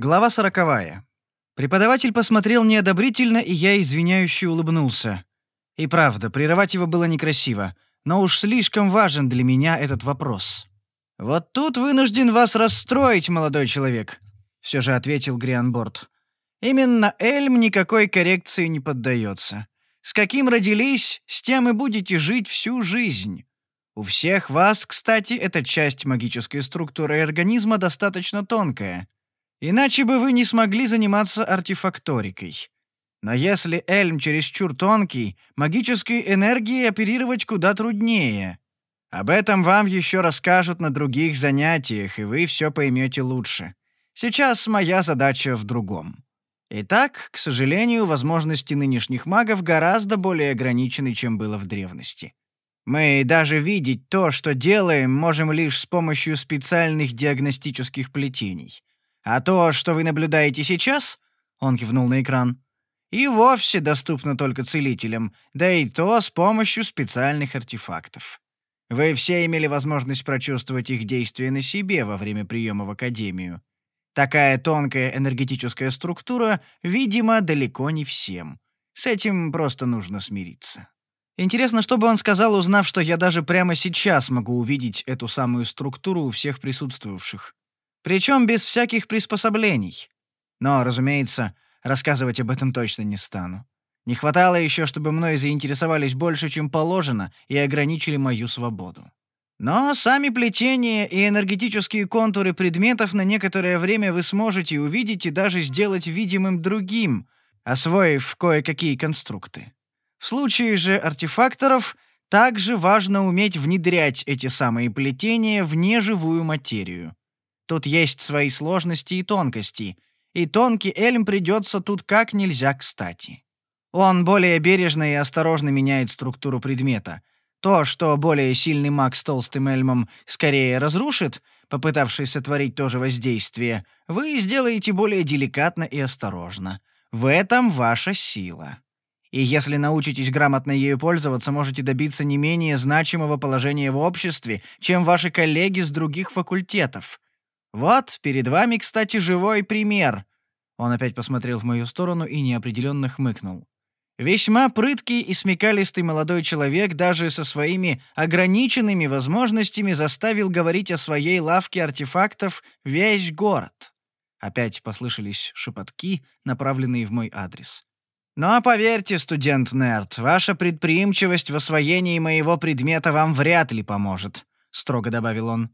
Глава сороковая. Преподаватель посмотрел неодобрительно, и я извиняюще улыбнулся. И правда, прерывать его было некрасиво, но уж слишком важен для меня этот вопрос. «Вот тут вынужден вас расстроить, молодой человек», — все же ответил Грианборд. «Именно Эльм никакой коррекции не поддается. С каким родились, с тем и будете жить всю жизнь. У всех вас, кстати, эта часть магической структуры организма достаточно тонкая. Иначе бы вы не смогли заниматься артефакторикой. Но если Эльм чересчур тонкий, магической энергией оперировать куда труднее. Об этом вам еще расскажут на других занятиях, и вы все поймете лучше. Сейчас моя задача в другом. Итак, к сожалению, возможности нынешних магов гораздо более ограничены, чем было в древности. Мы даже видеть то, что делаем, можем лишь с помощью специальных диагностических плетений. А то, что вы наблюдаете сейчас, он кивнул на экран, и вовсе доступно только целителям, да и то с помощью специальных артефактов. Вы все имели возможность прочувствовать их действие на себе во время приема в Академию. Такая тонкая энергетическая структура, видимо, далеко не всем. С этим просто нужно смириться. Интересно, что бы он сказал, узнав, что я даже прямо сейчас могу увидеть эту самую структуру у всех присутствовавших. Причем без всяких приспособлений. Но, разумеется, рассказывать об этом точно не стану. Не хватало еще, чтобы мной заинтересовались больше, чем положено, и ограничили мою свободу. Но сами плетения и энергетические контуры предметов на некоторое время вы сможете увидеть и даже сделать видимым другим, освоив кое-какие конструкты. В случае же артефакторов также важно уметь внедрять эти самые плетения в неживую материю. Тут есть свои сложности и тонкости, и тонкий Эльм придется тут как нельзя кстати. Он более бережно и осторожно меняет структуру предмета. То, что более сильный маг с толстым Эльмом скорее разрушит, попытавшись сотворить то же воздействие, вы сделаете более деликатно и осторожно. В этом ваша сила. И если научитесь грамотно ею пользоваться, можете добиться не менее значимого положения в обществе, чем ваши коллеги с других факультетов. Вот, перед вами, кстати, живой пример». Он опять посмотрел в мою сторону и неопределенно хмыкнул. Весьма прыткий и смекалистый молодой человек даже со своими ограниченными возможностями заставил говорить о своей лавке артефактов весь город. Опять послышались шепотки, направленные в мой адрес. «Но поверьте, студент-нерд, ваша предприимчивость в освоении моего предмета вам вряд ли поможет», — строго добавил он.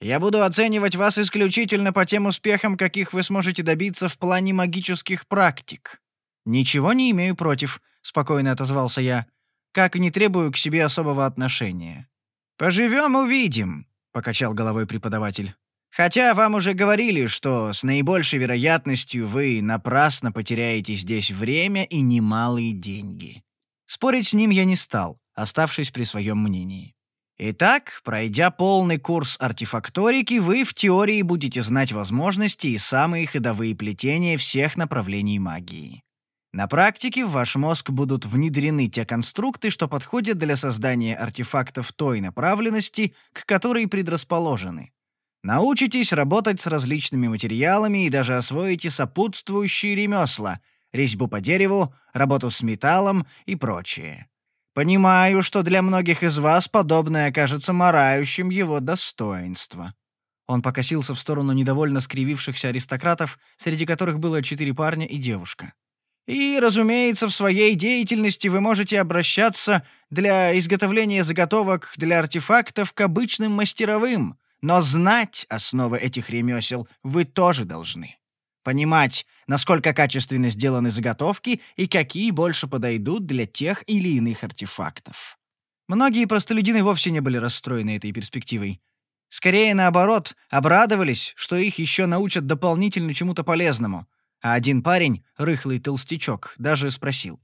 Я буду оценивать вас исключительно по тем успехам, каких вы сможете добиться в плане магических практик. Ничего не имею против, спокойно отозвался я, как и не требую к себе особого отношения. Поживем, увидим, покачал головой преподаватель. Хотя вам уже говорили, что с наибольшей вероятностью вы напрасно потеряете здесь время и немалые деньги. Спорить с ним я не стал, оставшись при своем мнении. Итак, пройдя полный курс артефакторики, вы в теории будете знать возможности и самые ходовые плетения всех направлений магии. На практике в ваш мозг будут внедрены те конструкты, что подходят для создания артефактов той направленности, к которой предрасположены. Научитесь работать с различными материалами и даже освоите сопутствующие ремесла — резьбу по дереву, работу с металлом и прочее. Понимаю, что для многих из вас подобное окажется марающим его достоинство». Он покосился в сторону недовольно скривившихся аристократов, среди которых было четыре парня и девушка. «И, разумеется, в своей деятельности вы можете обращаться для изготовления заготовок для артефактов к обычным мастеровым, но знать основы этих ремесел вы тоже должны. Понимать, насколько качественно сделаны заготовки и какие больше подойдут для тех или иных артефактов. Многие простолюдины вовсе не были расстроены этой перспективой. Скорее, наоборот, обрадовались, что их еще научат дополнительно чему-то полезному. А один парень, рыхлый толстячок, даже спросил.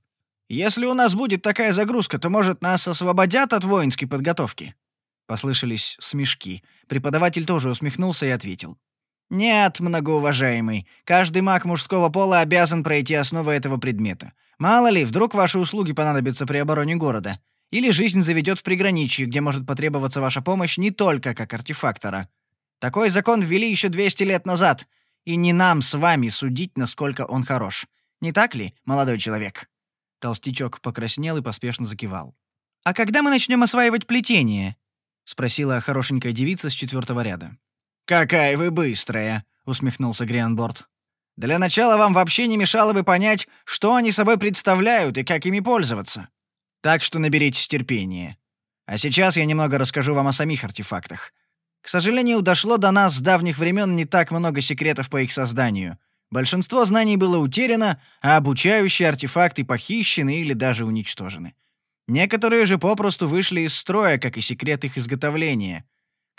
«Если у нас будет такая загрузка, то, может, нас освободят от воинской подготовки?» Послышались смешки. Преподаватель тоже усмехнулся и ответил. «Нет, многоуважаемый, каждый маг мужского пола обязан пройти основы этого предмета. Мало ли, вдруг ваши услуги понадобятся при обороне города. Или жизнь заведет в приграничье, где может потребоваться ваша помощь не только как артефактора. Такой закон ввели еще 200 лет назад, И не нам с вами судить, насколько он хорош. Не так ли, молодой человек?» Толстячок покраснел и поспешно закивал. «А когда мы начнем осваивать плетение?» — спросила хорошенькая девица с четвертого ряда. «Какая вы быстрая!» — усмехнулся Грианборд. «Для начала вам вообще не мешало бы понять, что они собой представляют и как ими пользоваться. Так что наберитесь терпения. А сейчас я немного расскажу вам о самих артефактах. К сожалению, дошло до нас с давних времен не так много секретов по их созданию. Большинство знаний было утеряно, а обучающие артефакты похищены или даже уничтожены. Некоторые же попросту вышли из строя, как и секрет их изготовления.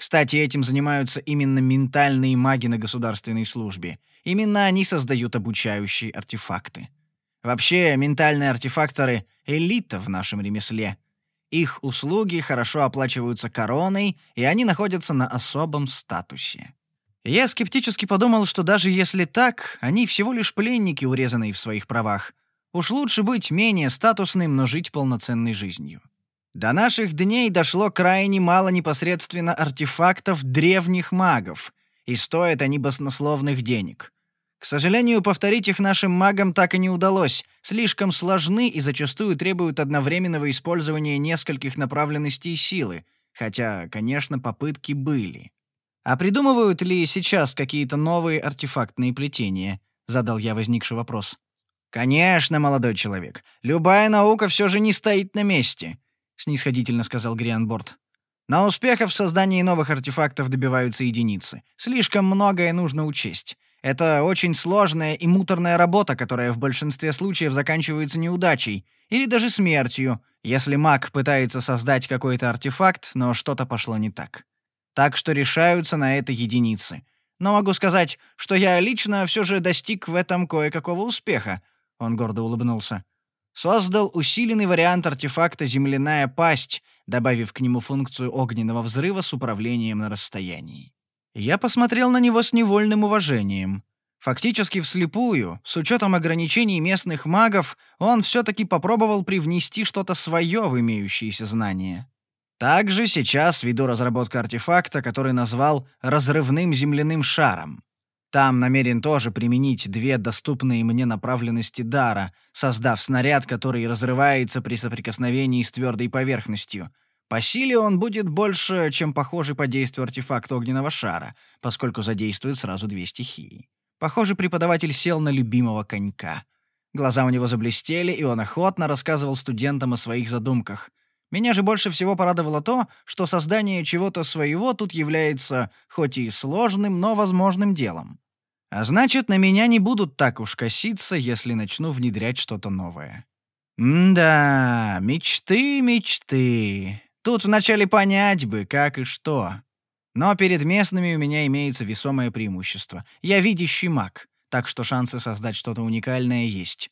Кстати, этим занимаются именно ментальные маги на государственной службе. Именно они создают обучающие артефакты. Вообще, ментальные артефакторы — элита в нашем ремесле. Их услуги хорошо оплачиваются короной, и они находятся на особом статусе. Я скептически подумал, что даже если так, они всего лишь пленники, урезанные в своих правах. Уж лучше быть менее статусным, но жить полноценной жизнью. До наших дней дошло крайне мало непосредственно артефактов древних магов, и стоят они баснословных денег. К сожалению, повторить их нашим магам так и не удалось, слишком сложны и зачастую требуют одновременного использования нескольких направленностей силы, хотя, конечно, попытки были. «А придумывают ли сейчас какие-то новые артефактные плетения?» — задал я возникший вопрос. «Конечно, молодой человек. Любая наука все же не стоит на месте», — снисходительно сказал Грианборд. «На успехов в создании новых артефактов добиваются единицы. Слишком многое нужно учесть. Это очень сложная и муторная работа, которая в большинстве случаев заканчивается неудачей или даже смертью, если маг пытается создать какой-то артефакт, но что-то пошло не так. Так что решаются на это единицы. Но могу сказать, что я лично все же достиг в этом кое-какого успеха. Он гордо улыбнулся. Создал усиленный вариант артефакта «Земляная пасть», добавив к нему функцию огненного взрыва с управлением на расстоянии. Я посмотрел на него с невольным уважением. Фактически вслепую, с учетом ограничений местных магов, он все-таки попробовал привнести что-то свое в имеющиеся знания. Также сейчас веду разработку артефакта, который назвал «разрывным земляным шаром». Там намерен тоже применить две доступные мне направленности дара, создав снаряд, который разрывается при соприкосновении с твердой поверхностью. По силе он будет больше, чем похожий по действию артефакт огненного шара, поскольку задействует сразу две стихии. Похоже, преподаватель сел на любимого конька. Глаза у него заблестели, и он охотно рассказывал студентам о своих задумках — меня же больше всего порадовало то, что создание чего-то своего тут является хоть и сложным, но возможным делом. А значит, на меня не будут так уж коситься, если начну внедрять что-то новое. М-да, мечты, мечты. Тут вначале понять бы, как и что. Но перед местными у меня имеется весомое преимущество. Я видящий маг, так что шансы создать что-то уникальное есть.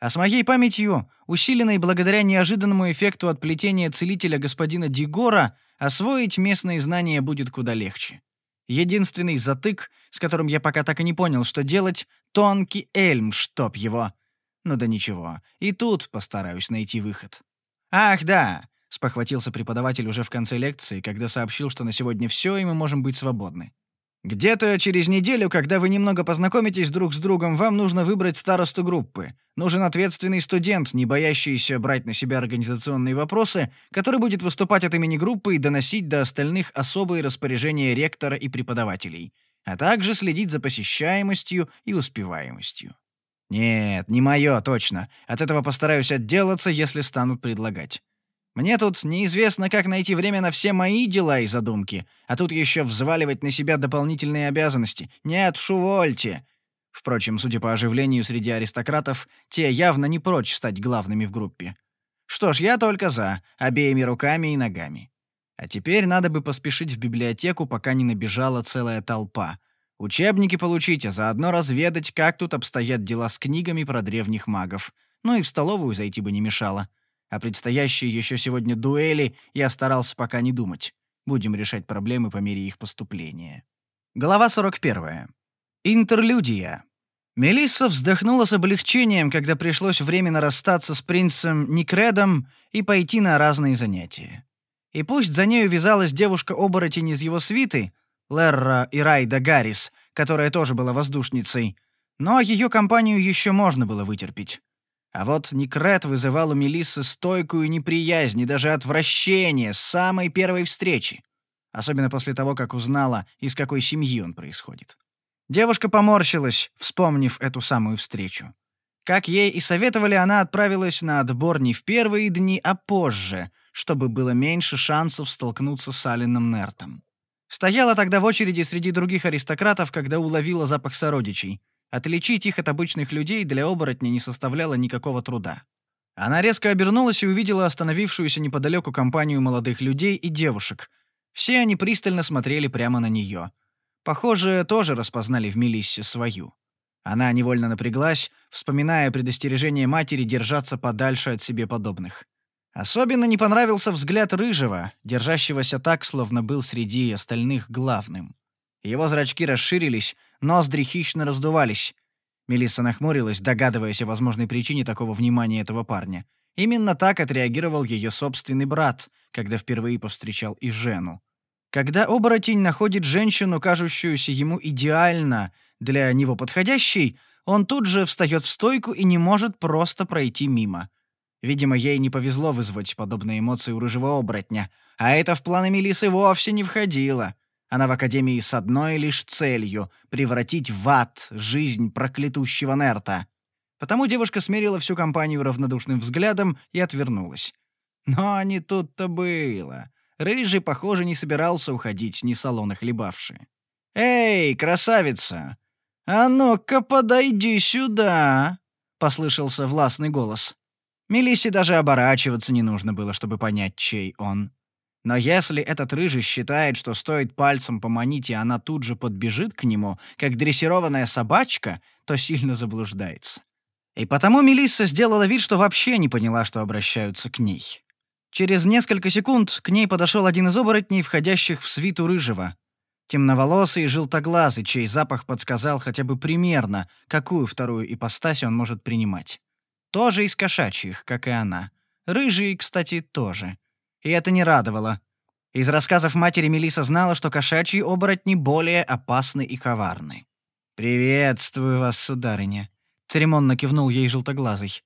А с моей памятью, усиленной благодаря неожиданному эффекту от плетения целителя господина Дигора, освоить местные знания будет куда легче. Единственный затык, с которым я пока так и не понял, что делать, — тонкий эльм, чтоб его. Ну да ничего, и тут постараюсь найти выход. «Ах, да!» — спохватился преподаватель уже в конце лекции, когда сообщил, что на сегодня все, и мы можем быть свободны. Где-то через неделю, когда вы немного познакомитесь друг с другом, вам нужно выбрать старосту группы. Нужен ответственный студент, не боящийся брать на себя организационные вопросы, который будет выступать от имени группы и доносить до остальных особые распоряжения ректора и преподавателей, а также следить за посещаемостью и успеваемостью. Нет, не мое, точно. От этого постараюсь отделаться, если станут предлагать. Мне тут неизвестно, как найти время на все мои дела и задумки, а тут еще взваливать на себя дополнительные обязанности. Нет, шувольте. Впрочем, судя по оживлению среди аристократов, те явно не прочь стать главными в группе. Что ж, я только за, обеими руками и ногами. А теперь надо бы поспешить в библиотеку, пока не набежала целая толпа. Учебники получить, а заодно разведать, как тут обстоят дела с книгами про древних магов. Ну и в столовую зайти бы не мешало. О предстоящей еще сегодня дуэли я старался пока не думать. Будем решать проблемы по мере их поступления. Глава 41. Интерлюдия. Мелисса вздохнула с облегчением, когда пришлось временно расстаться с принцем Никредом и пойти на разные занятия. И пусть за нею вязалась девушка-оборотень из его свиты, Лерра и Райда Гаррис, которая тоже была воздушницей, но ее компанию еще можно было вытерпеть. А вот Никрет вызывал у Мелиссы стойкую неприязнь и даже отвращение с самой первой встречи. Особенно после того, как узнала, из какой семьи он происходит. Девушка поморщилась, вспомнив эту самую встречу. Как ей и советовали, она отправилась на отбор не в первые дни, а позже, чтобы было меньше шансов столкнуться с Алином Нертом. Стояла тогда в очереди среди других аристократов, когда уловила запах сородичей. Отличить их от обычных людей для оборотня не составляло никакого труда. Она резко обернулась и увидела остановившуюся неподалеку компанию молодых людей и девушек. Все они пристально смотрели прямо на нее. Похоже, тоже распознали в Мелиссе свою. Она невольно напряглась, вспоминая предостережение матери держаться подальше от себе подобных. Особенно не понравился взгляд Рыжего, держащегося так, словно был среди остальных главным. Его зрачки расширились, ноздри хищно раздувались. Мелисса нахмурилась, догадываясь о возможной причине такого внимания этого парня. Именно так отреагировал ее собственный брат, когда впервые повстречал и Жену. Когда оборотень находит женщину, кажущуюся ему идеально для него подходящей, он тут же встает в стойку и не может просто пройти мимо. Видимо, ей не повезло вызвать подобные эмоции у рыжего оборотня, а это в планы Мелисы вовсе не входило. Она в Академии с одной лишь целью — превратить в ад жизнь проклятущего Нерта. Потому девушка смерила всю компанию равнодушным взглядом и отвернулась. Но не тут-то было. Рыжий, похоже, не собирался уходить, ни салона хлебавши. «Эй, красавица! А ну-ка подойди сюда!» — послышался властный голос. Мелиссе даже оборачиваться не нужно было, чтобы понять, чей он. Но если этот рыжий считает, что стоит пальцем поманить, и она тут же подбежит к нему, как дрессированная собачка, то сильно заблуждается. И потому Мелисса сделала вид, что вообще не поняла, что обращаются к ней. Через несколько секунд к ней подошел один из оборотней, входящих в свиту рыжего. Темноволосый и желтоглазый, чей запах подсказал хотя бы примерно, какую вторую ипостась он может принимать. Тоже из кошачьих, как и она. Рыжий, кстати, тоже. И это не радовало. Из рассказов матери Мелиса знала, что кошачьи оборотни более опасны и коварны. «Приветствую вас, сударыня», — церемонно кивнул ей желтоглазый.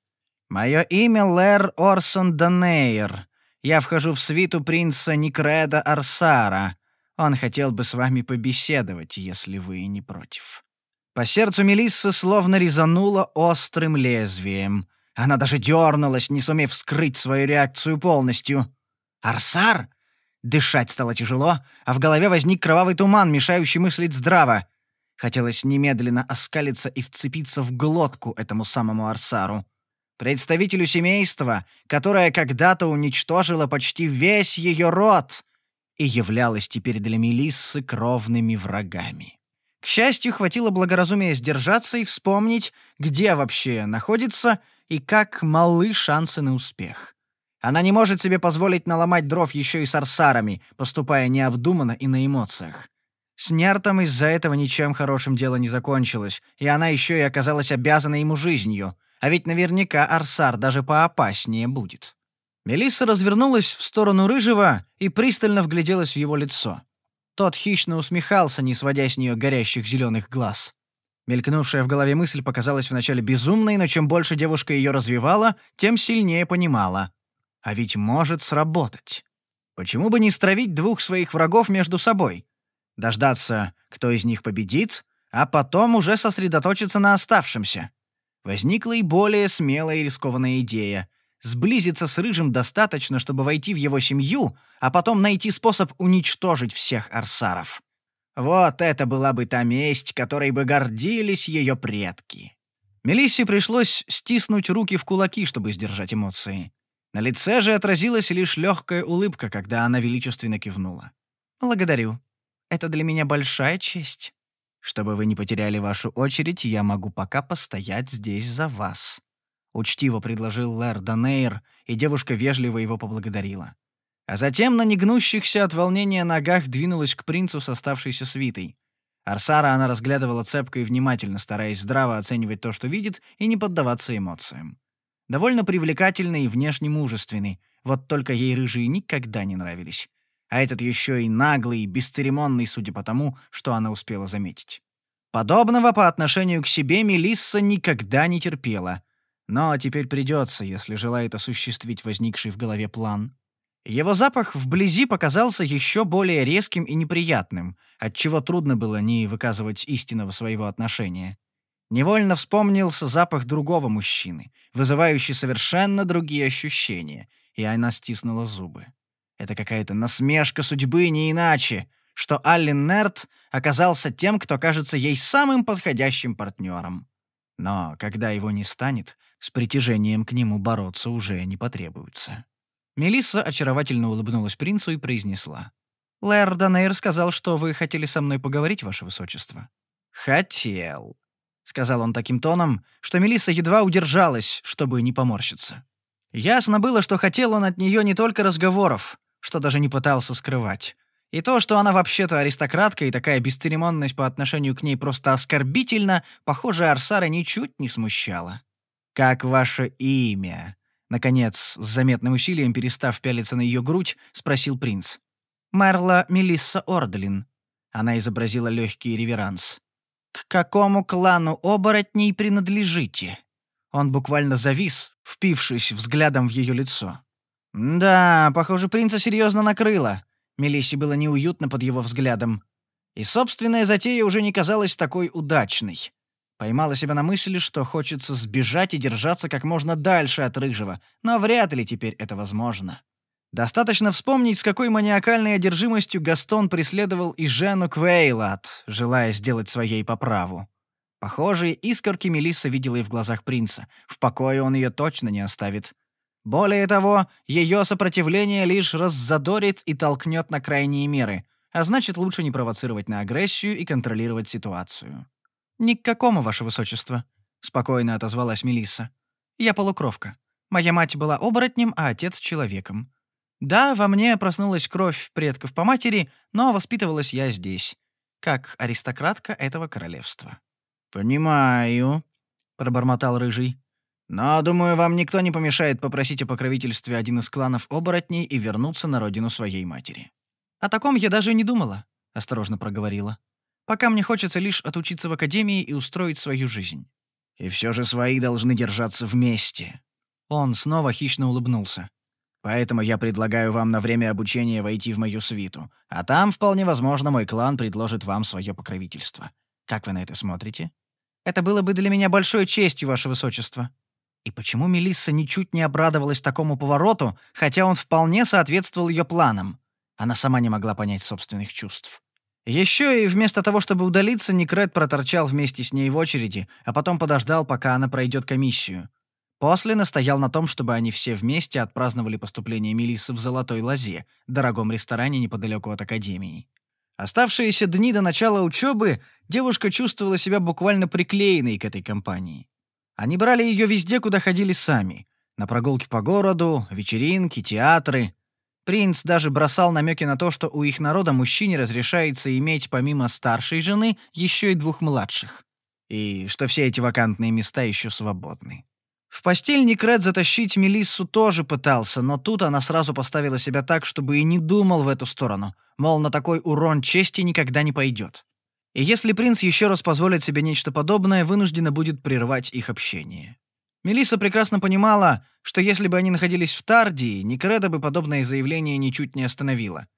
«Мое имя Лэр Орсон Данейр. Я вхожу в свиту принца Никреда Арсара. Он хотел бы с вами побеседовать, если вы не против». По сердцу Мелиссы словно резануло острым лезвием. Она даже дернулась, не сумев скрыть свою реакцию полностью. «Арсар?» Дышать стало тяжело, а в голове возник кровавый туман, мешающий мыслить здраво. Хотелось немедленно оскалиться и вцепиться в глотку этому самому Арсару. Представителю семейства, которое когда-то уничтожило почти весь ее род и являлось теперь для Мелиссы кровными врагами. К счастью, хватило благоразумия сдержаться и вспомнить, где вообще находится и как малы шансы на успех. Она не может себе позволить наломать дров еще и с арсарами, поступая необдуманно и на эмоциях. С Нертом из-за этого ничем хорошим дело не закончилось, и она еще и оказалась обязана ему жизнью. А ведь наверняка Арсар даже поопаснее будет. Мелисса развернулась в сторону Рыжего и пристально вгляделась в его лицо. Тот хищно усмехался, не сводя с нее горящих зеленых глаз. Мелькнувшая в голове мысль показалась вначале безумной, но чем больше девушка ее развивала, тем сильнее понимала. А ведь может сработать. Почему бы не стравить двух своих врагов между собой? Дождаться, кто из них победит, а потом уже сосредоточиться на оставшемся. Возникла и более смелая и рискованная идея Сблизиться с Рыжим достаточно, чтобы войти в его семью, а потом найти способ уничтожить всех арсаров. Вот это была бы та месть, которой бы гордились ее предки. Мелиссе пришлось стиснуть руки в кулаки, чтобы сдержать эмоции. На лице же отразилась лишь легкая улыбка, когда она величественно кивнула. «Благодарю. Это для меня большая честь. Чтобы вы не потеряли вашу очередь, я могу пока постоять здесь за вас», — учтиво предложил Лэр Данейр, и девушка вежливо его поблагодарила. А затем на негнущихся от волнения ногах двинулась к принцу с оставшейся свитой. Арсара она разглядывала цепко и внимательно, стараясь здраво оценивать то, что видит, и не поддаваться эмоциям. Довольно привлекательный и внешне мужественный, вот только ей рыжие никогда не нравились. А этот еще и наглый, бесцеремонный, судя по тому, что она успела заметить. Подобного по отношению к себе Мелисса никогда не терпела. Но теперь придется, если желает осуществить возникший в голове план. Его запах вблизи показался еще более резким и неприятным, отчего трудно было не выказывать истинного своего отношения. Невольно вспомнился запах другого мужчины, вызывающий совершенно другие ощущения, и она стиснула зубы. Это какая-то насмешка судьбы, не иначе, что Аллен Нерт оказался тем, кто кажется ей самым подходящим партнером. Но когда его не станет, с притяжением к нему бороться уже не потребуется. Мелисса очаровательно улыбнулась принцу и произнесла. «Лэр Данейр сказал, что вы хотели со мной поговорить, ваше высочество». «Хотел», — сказал он таким тоном, что Мелисса едва удержалась, чтобы не поморщиться. Ясно было, что хотел он от нее не только разговоров, что даже не пытался скрывать. И то, что она вообще-то аристократка и такая бесцеремонность по отношению к ней просто оскорбительна, похоже, Арсара ничуть не смущала. «Как ваше имя?» Наконец, с заметным усилием перестав пялиться на ее грудь, спросил принц. «Марла Мелисса Ордлин». Она изобразила легкий реверанс. «К какому клану оборотней принадлежите?» Он буквально завис, впившись взглядом в ее лицо. «Да, похоже, принца серьезно накрыло». Мелиссе было неуютно под его взглядом. И собственная затея уже не казалась такой удачной. Поймала себя на мысли, что хочется сбежать и держаться как можно дальше от Рыжего, но вряд ли теперь это возможно. Достаточно вспомнить, с какой маниакальной одержимостью Гастон преследовал и Жену Квейлат, желая сделать своей поправу. Похожие искорки Мелисса видела и в глазах принца. В покое он ее точно не оставит. Более того, ее сопротивление лишь раззадорит и толкнет на крайние меры, а значит, лучше не провоцировать на агрессию и контролировать ситуацию. «Ни к какому, ваше высочество», — спокойно отозвалась Мелисса. «Я полукровка. Моя мать была оборотнем, а отец — человеком. Да, во мне проснулась кровь предков по матери, но воспитывалась я здесь, как аристократка этого королевства». «Понимаю», — пробормотал Рыжий. «Но, думаю, вам никто не помешает попросить о покровительстве один из кланов оборотней и вернуться на родину своей матери». «О таком я даже не думала», — осторожно проговорила. Пока мне хочется лишь отучиться в академии и устроить свою жизнь». «И все же свои должны держаться вместе». Он снова хищно улыбнулся. «Поэтому я предлагаю вам на время обучения войти в мою свиту, а там, вполне возможно, мой клан предложит вам свое покровительство. Как вы на это смотрите?» «Это было бы для меня большой честью, ваше высочество». И почему Мелисса ничуть не обрадовалась такому повороту, хотя он вполне соответствовал ее планам? Она сама не могла понять собственных чувств. Еще и вместо того, чтобы удалиться, Никрет проторчал вместе с ней в очереди, а потом подождал, пока она пройдет комиссию. После настоял на том, чтобы они все вместе отпраздновали поступление Мелиссы в «Золотой лозе», дорогом ресторане неподалеку от Академии. Оставшиеся дни до начала учебы девушка чувствовала себя буквально приклеенной к этой компании. Они брали ее везде, куда ходили сами. На прогулки по городу, вечеринки, театры. Принц даже бросал намеки на то, что у их народа мужчине разрешается иметь помимо старшей жены еще и двух младших. И что все эти вакантные места еще свободны. В постель Никрет затащить Мелиссу тоже пытался, но тут она сразу поставила себя так, чтобы и не думал в эту сторону, мол, на такой урон чести никогда не пойдет. И если принц еще раз позволит себе нечто подобное, вынуждена будет прервать их общение. Мелисса прекрасно понимала, что если бы они находились в Тардии, Никреда бы подобное заявление ничуть не остановило.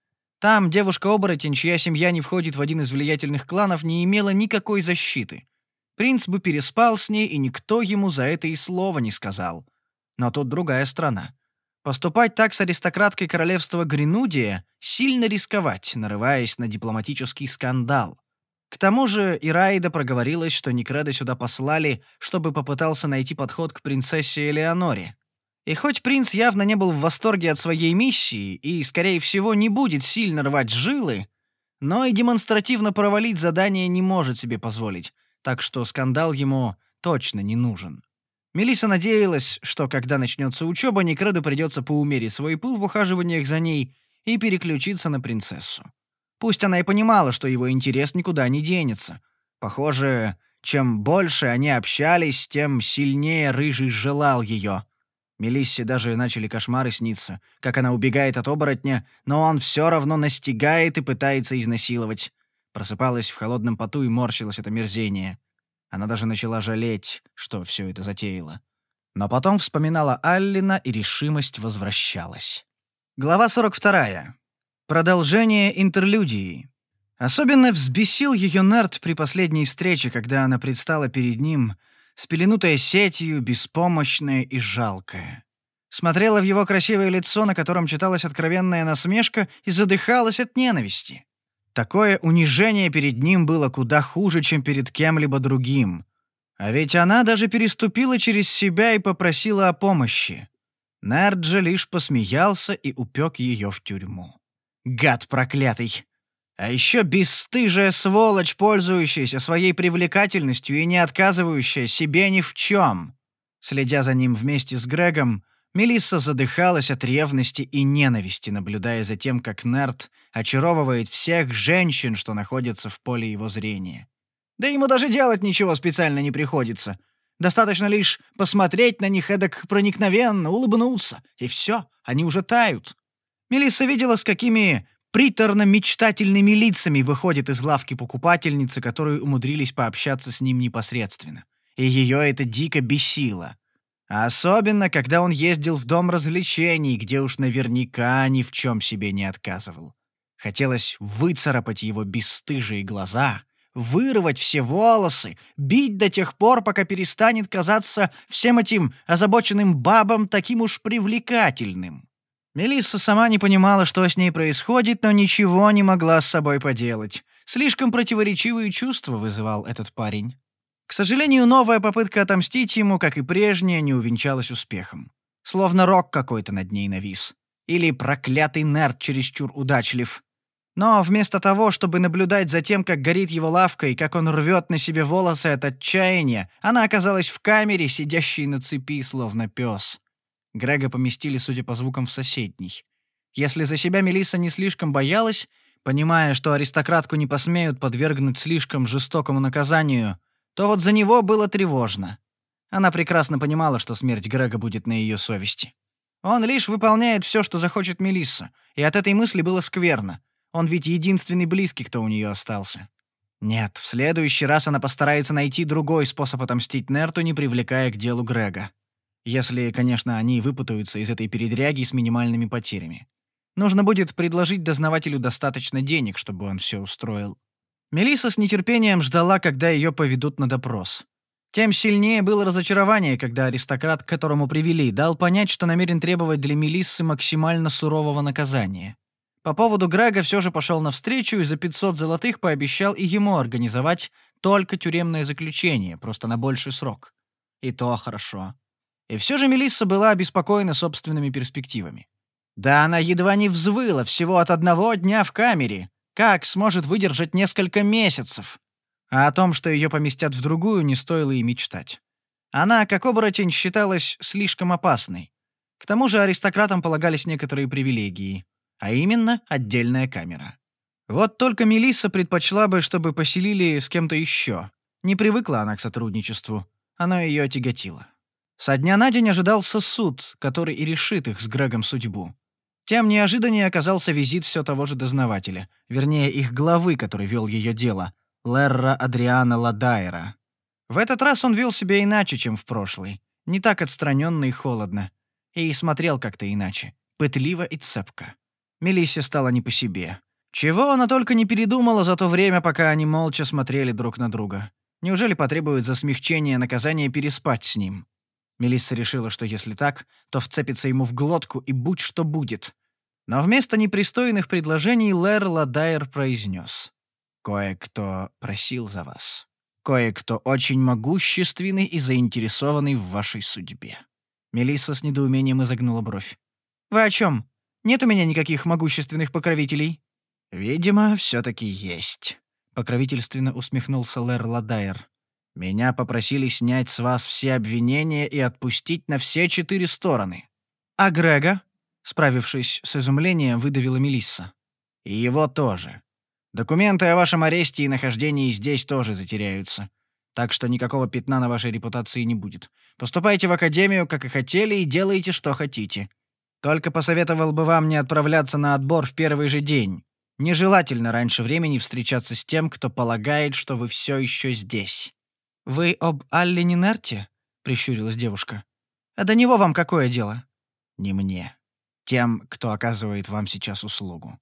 Там девушка-оборотень, чья семья не входит в один из влиятельных кланов, не имела никакой защиты. Принц бы переспал с ней, и никто ему за это и слова не сказал. Но тут другая страна. Поступать так с аристократкой королевства Гренудия — сильно рисковать, нарываясь на дипломатический скандал. К тому же Ираида проговорилась, что Некреда сюда послали, чтобы попытался найти подход к принцессе Элеоноре. И хоть принц явно не был в восторге от своей миссии и, скорее всего, не будет сильно рвать жилы, но и демонстративно провалить задание не может себе позволить, так что скандал ему точно не нужен. Мелиса надеялась, что когда начнется учеба, Некреду придется поумерить свой пыл в ухаживаниях за ней и переключиться на принцессу. Пусть она и понимала, что его интерес никуда не денется. Похоже, чем больше они общались, тем сильнее Рыжий желал ее. Мелиссе даже начали кошмары сниться, как она убегает от оборотня, но он все равно настигает и пытается изнасиловать. Просыпалась в холодном поту и морщилась от омерзения. Она даже начала жалеть, что все это затеяло. Но потом вспоминала Аллина, и решимость возвращалась. Глава 42. Продолжение интерлюдии. Особенно взбесил ее Нерт при последней встрече, когда она предстала перед ним, спеленутая сетью, беспомощная и жалкая. Смотрела в его красивое лицо, на котором читалась откровенная насмешка, и задыхалась от ненависти. Такое унижение перед ним было куда хуже, чем перед кем-либо другим. А ведь она даже переступила через себя и попросила о помощи. Нерджа лишь посмеялся и упек ее в тюрьму. Гад проклятый! А еще бесстыжая сволочь, пользующаяся своей привлекательностью и не отказывающая себе ни в чем. Следя за ним вместе с Грегом, Мелисса задыхалась от ревности и ненависти, наблюдая за тем, как Нерт очаровывает всех женщин, что находятся в поле его зрения. Да ему даже делать ничего специально не приходится. Достаточно лишь посмотреть на них эдак проникновенно, улыбнуться, и все, они уже тают. Мелисса видела, с какими приторно-мечтательными лицами выходит из лавки покупательницы, которые умудрились пообщаться с ним непосредственно. И ее это дико бесило. Особенно, когда он ездил в дом развлечений, где уж наверняка ни в чем себе не отказывал. Хотелось выцарапать его бесстыжие глаза, вырвать все волосы, бить до тех пор, пока перестанет казаться всем этим озабоченным бабам таким уж привлекательным. Мелисса сама не понимала, что с ней происходит, но ничего не могла с собой поделать. Слишком противоречивые чувства вызывал этот парень. Сожалению, новая попытка отомстить ему, как и прежняя, не увенчалась успехом. Словно рок какой-то над ней навис. Или проклятый нерд чересчур удачлив. Но вместо того, чтобы наблюдать за тем, как горит его лавка и как он рвет на себе волосы от отчаяния, она оказалась в камере, сидящей на цепи, словно пес. Грега поместили, судя по звукам, в соседний. Если за себя Мелисса не слишком боялась, понимая, что аристократку не посмеют подвергнуть слишком жестокому наказанию, то вот за него было тревожно. Она прекрасно понимала, что смерть Грега будет на ее совести. Он лишь выполняет все, что захочет Мелисса, и от этой мысли было скверно. Он ведь единственный близкий, кто у нее остался. Нет, в следующий раз она постарается найти другой способ отомстить Нерту, не привлекая к делу Грега. Если, конечно, они выпутаются из этой передряги с минимальными потерями. Нужно будет предложить дознавателю достаточно денег, чтобы он все устроил. Мелиса с нетерпением ждала, когда ее поведут на допрос. Тем сильнее было разочарование, когда аристократ, к которому привели, дал понять, что намерен требовать для Мелиссы максимально сурового наказания. По поводу Грега все же пошел навстречу и за 500 золотых пообещал и ему организовать только тюремное заключение, просто на больший срок. И то хорошо. И все же Мелисса была обеспокоена собственными перспективами. Да она едва не взвыла всего от одного дня в камере, как сможет выдержать несколько месяцев? А о том, что ее поместят в другую, не стоило и мечтать. Она, как оборотень, считалась слишком опасной. К тому же аристократам полагались некоторые привилегии, а именно отдельная камера. Вот только Мелисса предпочла бы, чтобы поселили с кем-то еще. Не привыкла она к сотрудничеству, оно ее тяготило. Со дня на день ожидался суд, который и решит их с Грегом судьбу. Тем неожиданнее оказался визит все того же дознавателя, вернее, их главы, который вел ее дело, Лерра Адриана Ладайра. В этот раз он вел себя иначе, чем в прошлый, не так отстраненно и холодно, и смотрел как-то иначе, пытливо и цепко. Мелиссе стало не по себе. Чего она только не передумала за то время, пока они молча смотрели друг на друга. Неужели потребует за смягчение наказания переспать с ним? Мелисса решила, что если так, то вцепится ему в глотку и будь что будет. Но вместо непристойных предложений Лэр Ладайр произнес. «Кое-кто просил за вас. Кое-кто очень могущественный и заинтересованный в вашей судьбе». Мелисса с недоумением изогнула бровь. «Вы о чем? Нет у меня никаких могущественных покровителей». «Видимо, все-таки есть», — покровительственно усмехнулся Лэр Ладайр. Меня попросили снять с вас все обвинения и отпустить на все четыре стороны. А Грега, справившись с изумлением, выдавила Мелисса. И его тоже. Документы о вашем аресте и нахождении здесь тоже затеряются. Так что никакого пятна на вашей репутации не будет. Поступайте в академию, как и хотели, и делайте, что хотите. Только посоветовал бы вам не отправляться на отбор в первый же день. Нежелательно раньше времени встречаться с тем, кто полагает, что вы все еще здесь». «Вы об Аллене Нерте?» — прищурилась девушка. «А до него вам какое дело?» «Не мне. Тем, кто оказывает вам сейчас услугу.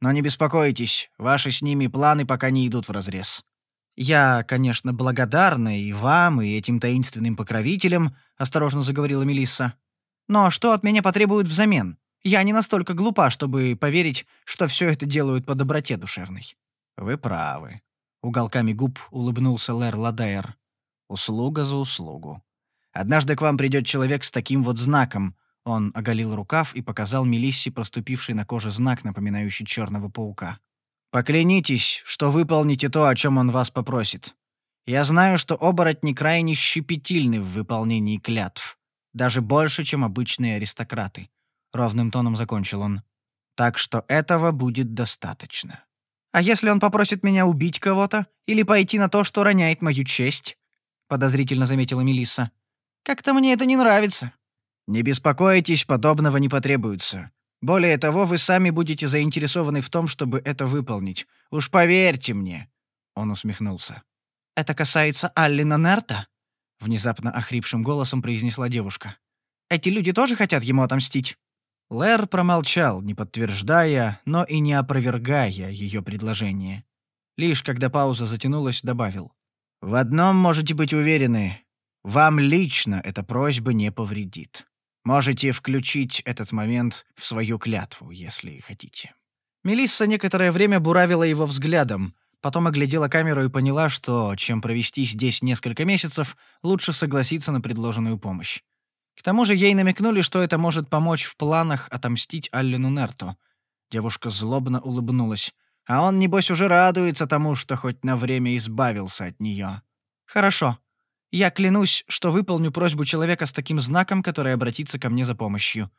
Но не беспокойтесь, ваши с ними планы пока не идут вразрез. «Я, конечно, благодарна и вам, и этим таинственным покровителям», — осторожно заговорила Мелисса. «Но что от меня потребуют взамен? Я не настолько глупа, чтобы поверить, что все это делают по доброте душевной». «Вы правы», — уголками губ улыбнулся Лэр Ладайер. «Услуга за услугу. Однажды к вам придет человек с таким вот знаком». Он оголил рукав и показал Мелиссе проступивший на коже знак, напоминающий черного паука. Поклянитесь, что выполните то, о чем он вас попросит. Я знаю, что оборотни крайне щепетильны в выполнении клятв. Даже больше, чем обычные аристократы. Ровным тоном закончил он. Так что этого будет достаточно. А если он попросит меня убить кого-то или пойти на то, что роняет мою честь? Подозрительно заметила Мелисса. Как-то мне это не нравится. Не беспокойтесь, подобного не потребуется. Более того, вы сами будете заинтересованы в том, чтобы это выполнить. Уж поверьте мне!» Он усмехнулся. «Это касается Аллина Нерта?» Внезапно охрипшим голосом произнесла девушка. «Эти люди тоже хотят ему отомстить?» Лэр промолчал, не подтверждая, но и не опровергая ее предложение. Лишь когда пауза затянулась, добавил. «В одном можете быть уверены. Вам лично эта просьба не повредит. Можете включить этот момент в свою клятву, если хотите». Мелисса некоторое время буравила его взглядом, потом оглядела камеру и поняла, что, чем провести здесь несколько месяцев, лучше согласиться на предложенную помощь. К тому же ей намекнули, что это может помочь в планах отомстить Аллену Нерту. Девушка злобно улыбнулась. А он, небось, уже радуется тому, что хоть на время избавился от нее. «Хорошо», я клянусь, что выполню просьбу человека с таким знаком, который обратится ко мне за помощью.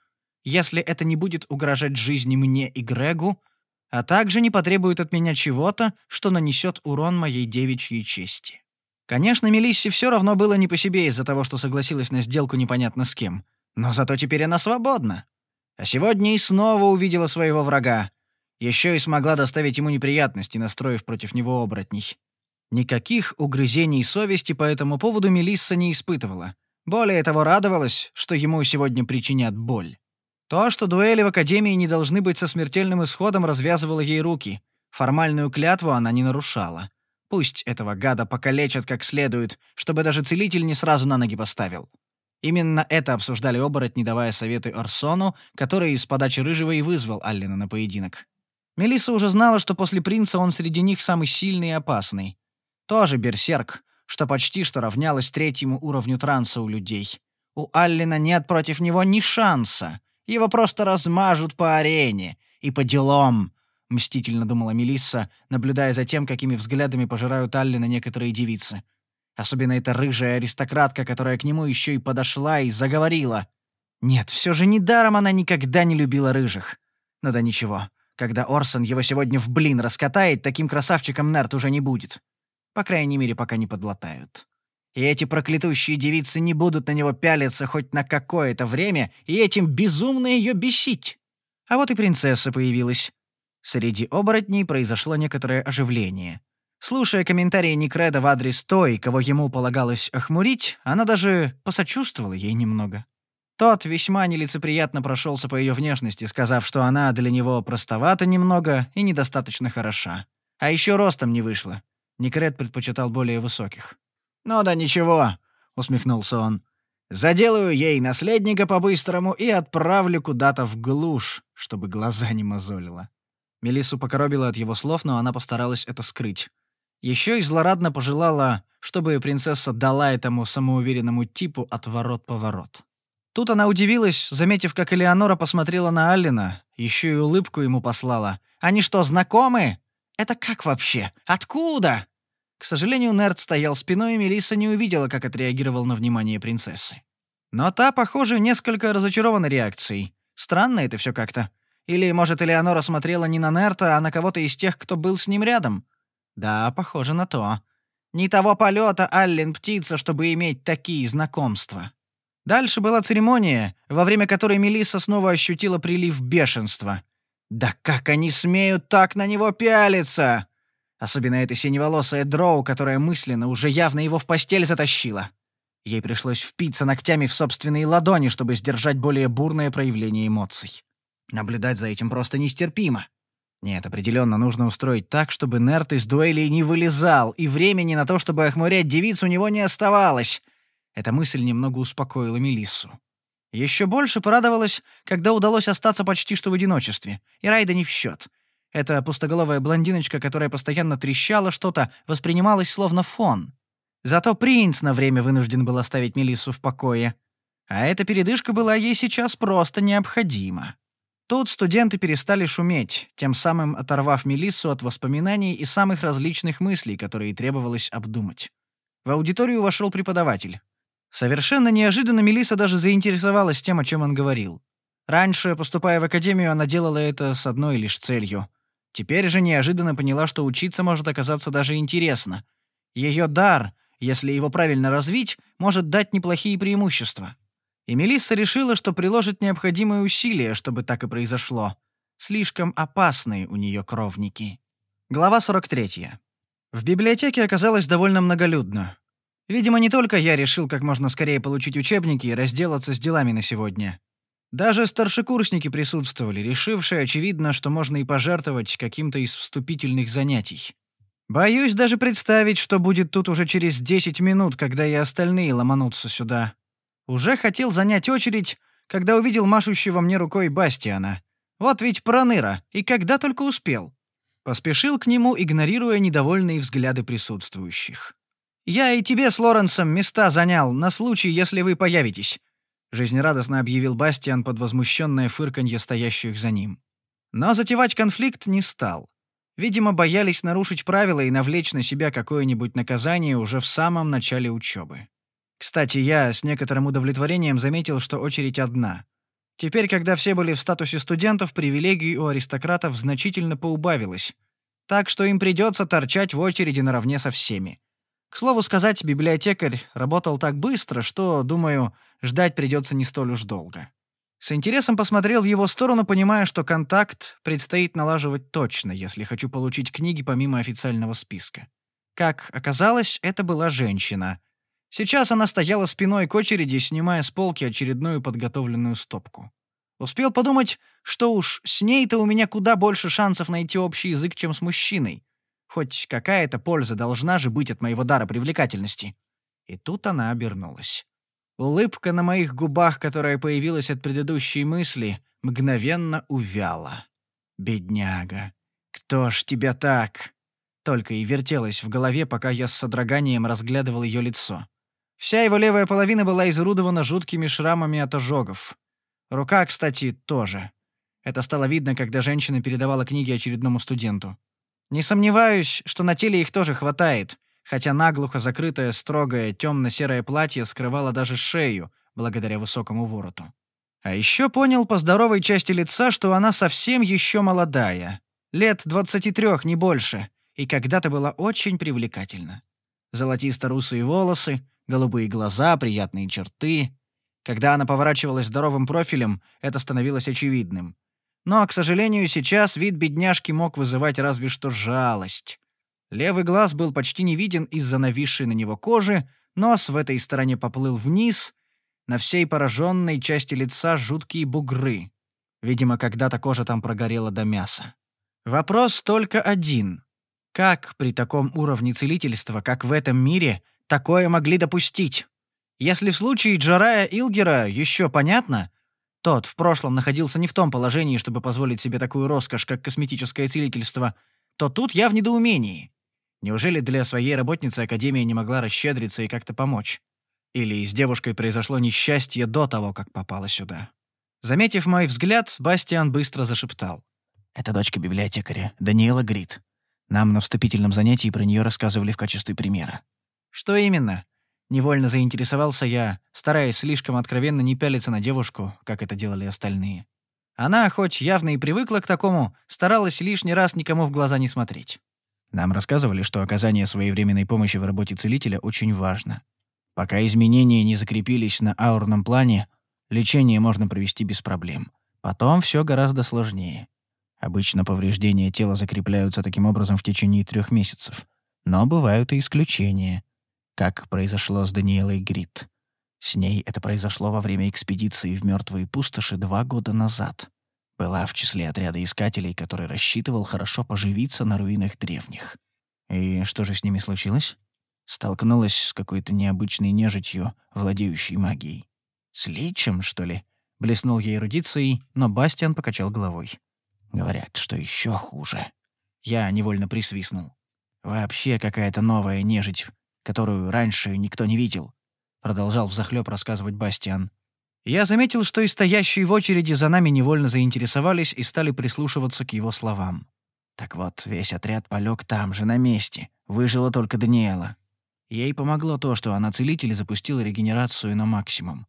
Если это не будет угрожать жизни мне и Грегу, а также не потребует от меня чего-то, что нанесет урон моей девичьей чести. Конечно, Мелиссе все равно было не по себе из-за того, что согласилась на сделку непонятно с кем. Но зато теперь она свободна. А сегодня и снова увидела своего врага. Еще и смогла доставить ему неприятности, настроив против него оборотней. Никаких угрызений совести по этому поводу Мелисса не испытывала. Более того, радовалась, что ему сегодня причинят боль. То, что дуэли в Академии не должны быть со смертельным исходом, развязывало ей руки. Формальную клятву она не нарушала. Пусть этого гада покалечат как следует, чтобы даже целитель не сразу на ноги поставил. Именно это обсуждали оборотни, давая советы Орсону, который из подачи Рыжего и вызвал Аллена на поединок. Мелисса уже знала, что после принца он среди них самый сильный и опасный. Тоже берсерк, что почти что равнялось третьему уровню транса у людей. У Аллина нет против него ни шанса. Его просто размажут по арене. И по делам, — мстительно думала Мелисса, наблюдая за тем, какими взглядами пожирают Аллина некоторые девицы. Особенно эта рыжая аристократка, которая к нему еще и подошла и заговорила. Нет, все же недаром она никогда не любила рыжих. Но да ничего. Когда Орсон его сегодня в блин раскатает, таким красавчиком Нерт уже не будет. По крайней мере, пока не подлатают. И эти проклятущие девицы не будут на него пялиться хоть на какое-то время и этим безумно ее бесить. А вот и принцесса появилась. Среди оборотней произошло некоторое оживление. Слушая комментарии Некреда в адрес той, кого ему полагалось охмурить, она даже посочувствовала ей немного. Тот весьма нелицеприятно прошелся по ее внешности, сказав, что она для него простовата немного и недостаточно хороша. А еще ростом не вышла. Некрет предпочитал более высоких. «Ну да ничего», — усмехнулся он. «Заделаю ей наследника по-быстрому и отправлю куда-то в глушь, чтобы глаза не мозолило». Мелиссу покоробило от его слов, но она постаралась это скрыть. Еще и злорадно пожелала, чтобы принцесса дала этому самоуверенному типу отворот-поворот. Тут она удивилась, заметив, как Элеонора посмотрела на Аллина, еще и улыбку ему послала. «Они что, знакомы?» Это как вообще? Откуда?» К сожалению, Нерд стоял спиной, и Мелисса не увидела, как отреагировал на внимание принцессы. Но та, похоже, несколько разочарована реакцией. Странно это все как-то. Или, может, Элеонора смотрела не на Нерта, а на кого-то из тех, кто был с ним рядом? Да, похоже на то. Не того полета Аллен птица, чтобы иметь такие знакомства. Дальше была церемония, во время которой Мелисса снова ощутила прилив бешенства. Да как они смеют так на него пялиться? Особенно эта синеволосая дроу, которая мысленно уже явно его в постель затащила. Ей пришлось впиться ногтями в собственные ладони, чтобы сдержать более бурное проявление эмоций. Наблюдать за этим просто нестерпимо. Нет, определенно нужно устроить так, чтобы Нерт из дуэлей не вылезал, и времени на то, чтобы охмурять девицу, у него не оставалось. Эта мысль немного успокоила Мелиссу. Еще больше порадовалась, когда удалось остаться почти что в одиночестве. И Райда не в счет. Эта пустоголовая блондиночка, которая постоянно трещала что-то, воспринималась словно фон. Зато принц на время вынужден был оставить Мелиссу в покое. А эта передышка была ей сейчас просто необходима. Тут студенты перестали шуметь, тем самым оторвав Мелиссу от воспоминаний и самых различных мыслей, которые требовалось обдумать. В аудиторию вошел преподаватель. Совершенно неожиданно Мелисса даже заинтересовалась тем, о чем он говорил. Раньше, поступая в академию, она делала это с одной лишь целью. Теперь же неожиданно поняла, что учиться может оказаться даже интересно. Ее дар, если его правильно развить, может дать неплохие преимущества. И Мелисса решила, что приложит необходимые усилия, чтобы так и произошло. Слишком опасные у нее кровники. Глава 43. В библиотеке оказалось довольно многолюдно. Видимо, не только я решил как можно скорее получить учебники и разделаться с делами на сегодня. Даже старшекурсники присутствовали, решившие, очевидно, что можно и пожертвовать каким-то из вступительных занятий. Боюсь даже представить, что будет тут уже через 10 минут, когда и остальные ломанутся сюда. Уже хотел занять очередь, когда увидел машущего мне рукой Бастиана. Вот ведь проныра, и когда только успел. Поспешил к нему, игнорируя недовольные взгляды присутствующих. «Я и тебе с Лоренсом места занял, на случай, если вы появитесь», — жизнерадостно объявил Бастиан под возмущенное фырканье стоящих за ним. Но затевать конфликт не стал. Видимо, боялись нарушить правила и навлечь на себя какое-нибудь наказание уже в самом начале учебы. Кстати, я с некоторым удовлетворением заметил, что очередь одна. Теперь, когда все были в статусе студентов, привилегий у аристократов значительно поубавилось. Так что им придется торчать в очереди наравне со всеми. К слову сказать, библиотекарь работал так быстро, что, думаю, ждать придется не столь уж долго. С интересом посмотрел в его сторону, понимая, что контакт предстоит налаживать точно, если хочу получить книги помимо официального списка. Как оказалось, это была женщина. Сейчас она стояла спиной к очереди, снимая с полки очередную подготовленную стопку. Успел подумать, что уж с ней-то у меня куда больше шансов найти общий язык, чем с мужчиной. Хоть какая-то польза должна же быть от моего дара привлекательности. И тут она обернулась. Улыбка на моих губах, которая появилась от предыдущей мысли, мгновенно увяла. «Бедняга, кто ж тебя так?» Только и вертелась в голове, пока я с содроганием разглядывал ее лицо. Вся его левая половина была изуродована жуткими шрамами от ожогов. Рука, кстати, тоже. Это стало видно, когда женщина передавала книги очередному студенту. Не сомневаюсь, что на теле их тоже хватает, хотя наглухо закрытое строгое темно-серое платье скрывало даже шею, благодаря высокому вороту. А еще понял по здоровой части лица, что она совсем еще молодая. Лет 23, не больше, и когда-то была очень привлекательна. Золотисто-русые волосы, голубые глаза, приятные черты. Когда она поворачивалась здоровым профилем, это становилось очевидным. Но, к сожалению, сейчас вид бедняжки мог вызывать разве что жалость. Левый глаз был почти не виден из-за нависшей на него кожи, нос в этой стороне поплыл вниз, на всей пораженной части лица жуткие бугры. Видимо, когда-то кожа там прогорела до мяса. Вопрос только один. Как при таком уровне целительства, как в этом мире, такое могли допустить? Если в случае Джарая Илгера еще понятно, тот в прошлом находился не в том положении, чтобы позволить себе такую роскошь, как косметическое целительство, то тут я в недоумении. Неужели для своей работницы Академия не могла расщедриться и как-то помочь? Или с девушкой произошло несчастье до того, как попала сюда? Заметив мой взгляд, Бастиан быстро зашептал. «Это дочка библиотекаря, Даниэла Грит. Нам на вступительном занятии про нее рассказывали в качестве примера». «Что именно?» Невольно заинтересовался я, стараясь слишком откровенно не пялиться на девушку, как это делали остальные. Она, хоть явно и привыкла к такому, старалась лишний раз никому в глаза не смотреть. Нам рассказывали, что оказание своевременной помощи в работе целителя очень важно. Пока изменения не закрепились на аурном плане, лечение можно провести без проблем. Потом все гораздо сложнее. Обычно повреждения тела закрепляются таким образом в течение трех месяцев. Но бывают и исключения, как произошло с Даниэлой Грит. С ней это произошло во время экспедиции в мертвые пустоши два года назад. Была в числе отряда искателей, который рассчитывал хорошо поживиться на руинах древних. И что же с ними случилось? Столкнулась с какой-то необычной нежитью, владеющей магией. С личем, что ли? Блеснул ей эрудицией, но Бастиан покачал головой. Говорят, что еще хуже. Я невольно присвистнул. Вообще какая-то новая нежить, которую раньше никто не видел. Продолжал взахлёб рассказывать Бастиан. Я заметил, что и стоящие в очереди за нами невольно заинтересовались и стали прислушиваться к его словам. Так вот, весь отряд полег там же, на месте. Выжила только Даниэла. Ей помогло то, что она целитель и запустила регенерацию на максимум.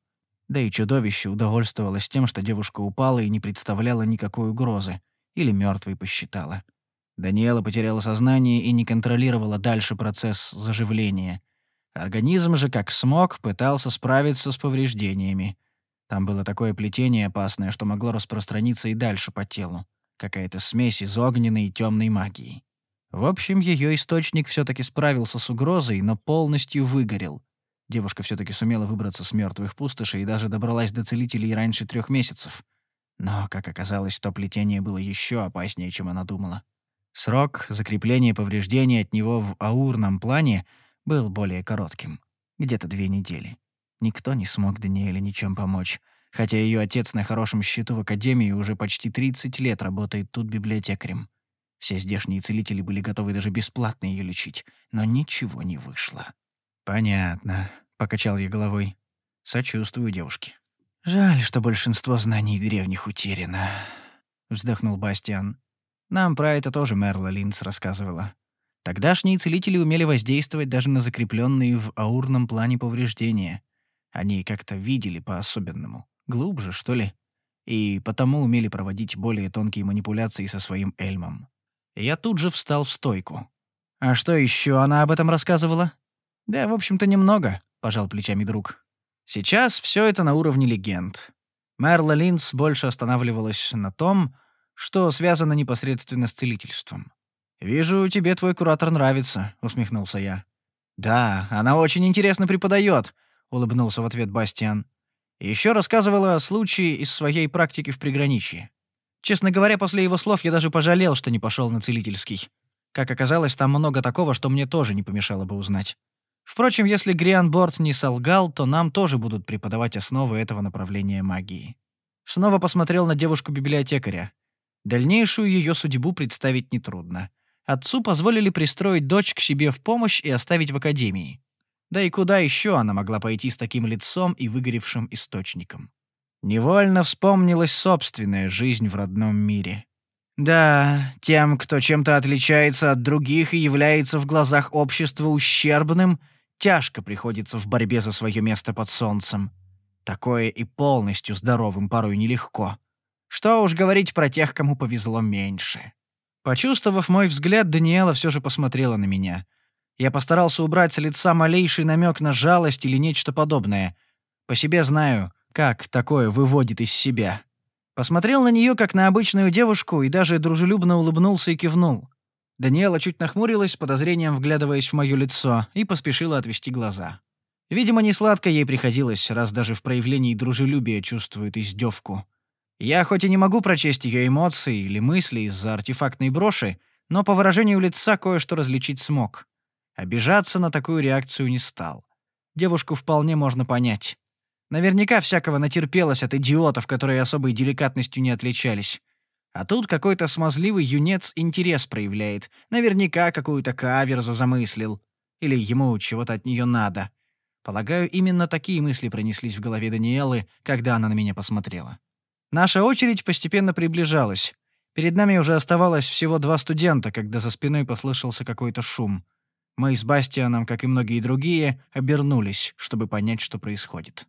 Да и чудовище удовольствовалось тем, что девушка упала и не представляла никакой угрозы, или мертвой посчитала. Даниэла потеряла сознание и не контролировала дальше процесс заживления. Организм же, как смог, пытался справиться с повреждениями. Там было такое плетение опасное, что могло распространиться и дальше по телу. Какая-то смесь из огненной и темной магии. В общем, ее источник все таки справился с угрозой, но полностью выгорел. Девушка все таки сумела выбраться с мертвых пустошей и даже добралась до целителей раньше трех месяцев. Но, как оказалось, то плетение было еще опаснее, чем она думала. Срок закрепления повреждений от него в аурном плане был более коротким. Где-то две недели. Никто не смог Даниэле ничем помочь, хотя ее отец на хорошем счету в академии уже почти 30 лет работает тут библиотекарем. Все здешние целители были готовы даже бесплатно ее лечить, но ничего не вышло. «Понятно», — покачал я головой. «Сочувствую девушке». «Жаль, что большинство знаний древних утеряно», — вздохнул Бастиан. «Нам про это тоже Мерла Линц рассказывала. Тогдашние целители умели воздействовать даже на закрепленные в аурном плане повреждения. Они как-то видели по-особенному. Глубже, что ли? И потому умели проводить более тонкие манипуляции со своим Эльмом. Я тут же встал в стойку. «А что еще она об этом рассказывала?» «Да, в общем-то, немного», — пожал плечами друг. «Сейчас все это на уровне легенд. Мерла Линц больше останавливалась на том, что связано непосредственно с целительством. «Вижу, тебе твой куратор нравится», — усмехнулся я. «Да, она очень интересно преподает», — улыбнулся в ответ Бастиан. Еще рассказывала случаи из своей практики в приграничье. Честно говоря, после его слов я даже пожалел, что не пошел на целительский. Как оказалось, там много такого, что мне тоже не помешало бы узнать. Впрочем, если Грианборд не солгал, то нам тоже будут преподавать основы этого направления магии. Снова посмотрел на девушку-библиотекаря. Дальнейшую ее судьбу представить нетрудно. Отцу позволили пристроить дочь к себе в помощь и оставить в академии. Да и куда еще она могла пойти с таким лицом и выгоревшим источником? Невольно вспомнилась собственная жизнь в родном мире. Да, тем, кто чем-то отличается от других и является в глазах общества ущербным, тяжко приходится в борьбе за свое место под солнцем. Такое и полностью здоровым порой нелегко. Что уж говорить про тех, кому повезло меньше. Почувствовав мой взгляд, Даниэла все же посмотрела на меня. Я постарался убрать с лица малейший намек на жалость или нечто подобное. По себе знаю, как такое выводит из себя. Посмотрел на нее как на обычную девушку и даже дружелюбно улыбнулся и кивнул. Даниэла чуть нахмурилась, с подозрением вглядываясь в мое лицо, и поспешила отвести глаза. Видимо, не сладко ей приходилось, раз даже в проявлении дружелюбия чувствует издевку. Я хоть и не могу прочесть ее эмоции или мысли из-за артефактной броши, но по выражению лица кое-что различить смог. Обижаться на такую реакцию не стал. Девушку вполне можно понять. Наверняка всякого натерпелась от идиотов, которые особой деликатностью не отличались. А тут какой-то смазливый юнец интерес проявляет. Наверняка какую-то каверзу замыслил. Или ему чего-то от нее надо. Полагаю, именно такие мысли пронеслись в голове Даниэлы, когда она на меня посмотрела. Наша очередь постепенно приближалась. Перед нами уже оставалось всего два студента, когда за спиной послышался какой-то шум. Мы с Бастианом, как и многие другие, обернулись, чтобы понять, что происходит.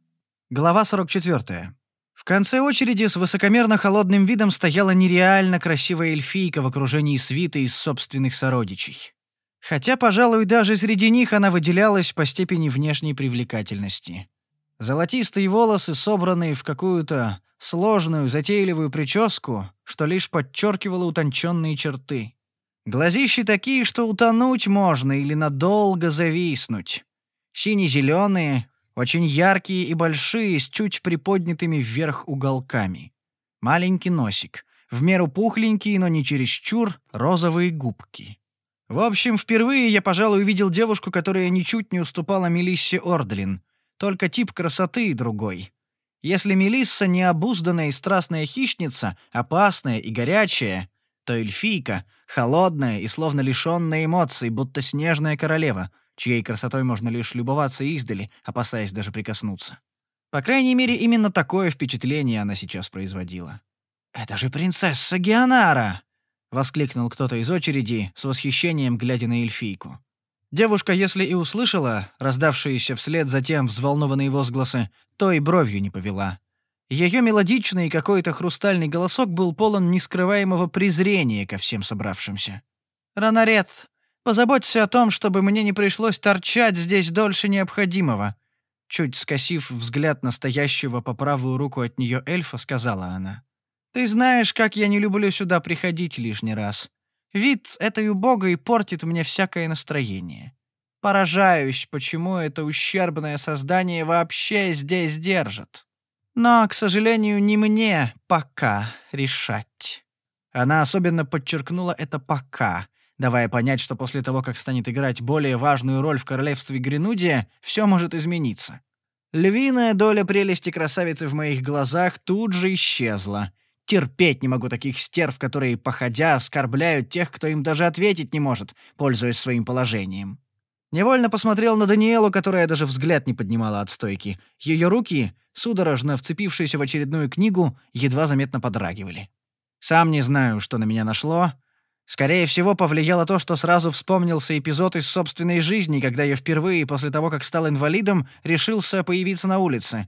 Глава 44. В конце очереди с высокомерно холодным видом стояла нереально красивая эльфийка в окружении свиты из собственных сородичей. Хотя, пожалуй, даже среди них она выделялась по степени внешней привлекательности. Золотистые волосы, собранные в какую-то сложную, затейливую прическу, что лишь подчеркивало утонченные черты. Глазищи такие, что утонуть можно или надолго зависнуть. Сине-зеленые, очень яркие и большие, с чуть приподнятыми вверх уголками. Маленький носик, в меру пухленькие, но не чересчур, розовые губки. В общем, впервые я, пожалуй, увидел девушку, которая ничуть не уступала Мелиссе Ордлин, только тип красоты другой. Если Мелисса необузданная и страстная хищница, опасная и горячая, то эльфийка — холодная и словно лишенная эмоций, будто снежная королева, чьей красотой можно лишь любоваться издали, опасаясь даже прикоснуться. По крайней мере, именно такое впечатление она сейчас производила. «Это же принцесса Геонара!» — воскликнул кто-то из очереди, с восхищением глядя на эльфийку. Девушка, если и услышала раздавшиеся вслед за тем взволнованные возгласы, то и бровью не повела. Ее мелодичный и какой-то хрустальный голосок был полон нескрываемого презрения ко всем собравшимся. «Ранарет, позаботься о том, чтобы мне не пришлось торчать здесь дольше необходимого», чуть скосив взгляд настоящего по правую руку от нее эльфа, сказала она. «Ты знаешь, как я не люблю сюда приходить лишний раз. Вид этой убогой портит мне всякое настроение. Поражаюсь, почему это ущербное создание вообще здесь держит». Но, к сожалению, не мне пока решать. Она особенно подчеркнула это «пока», давая понять, что после того, как станет играть более важную роль в королевстве Гренудия, все может измениться. Львиная доля прелести красавицы в моих глазах тут же исчезла. Терпеть не могу таких стерв, которые, походя, оскорбляют тех, кто им даже ответить не может, пользуясь своим положением. Невольно посмотрел на Даниэлу, которая даже взгляд не поднимала от стойки. Ее руки, судорожно вцепившиеся в очередную книгу, едва заметно подрагивали. Сам не знаю, что на меня нашло. Скорее всего, повлияло то, что сразу вспомнился эпизод из собственной жизни, когда я впервые, после того, как стал инвалидом, решился появиться на улице.